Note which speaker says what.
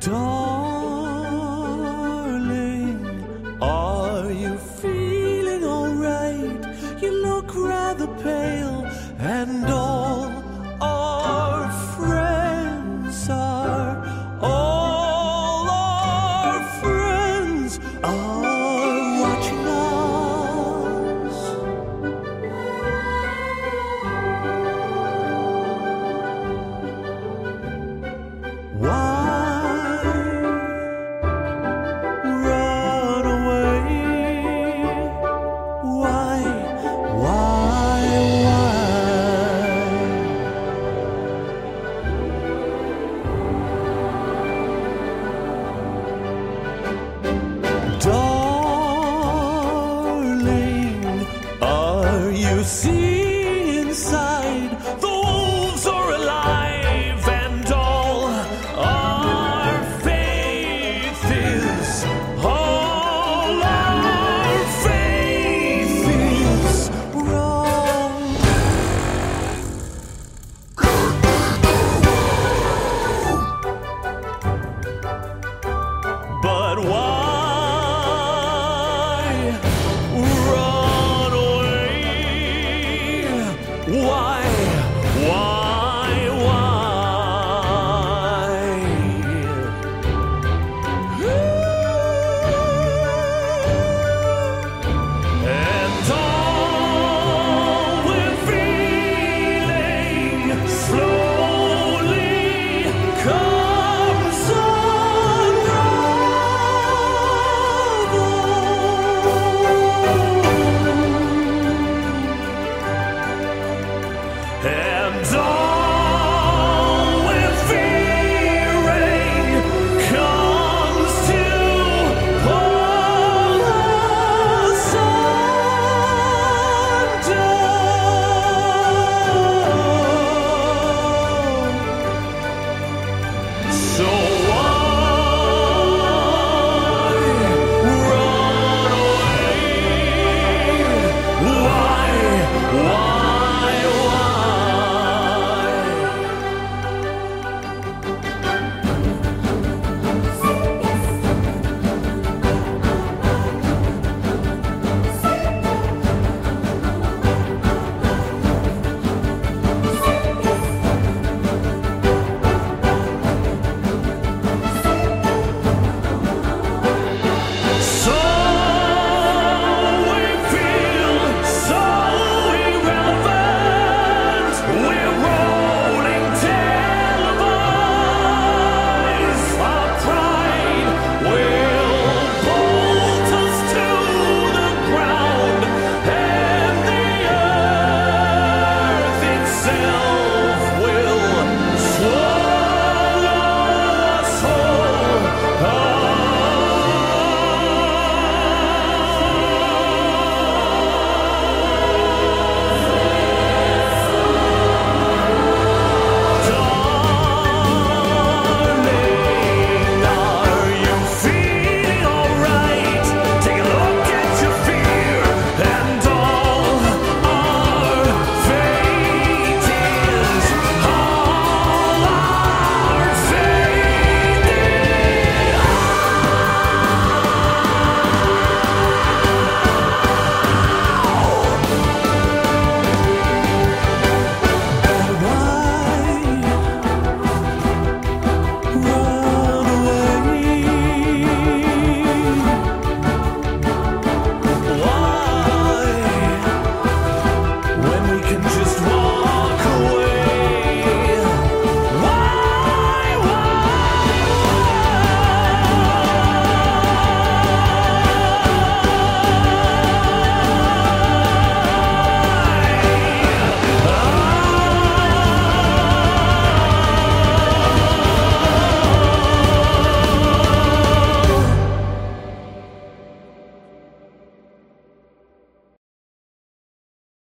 Speaker 1: Darling, are you feeling alright? You look rather pale and all.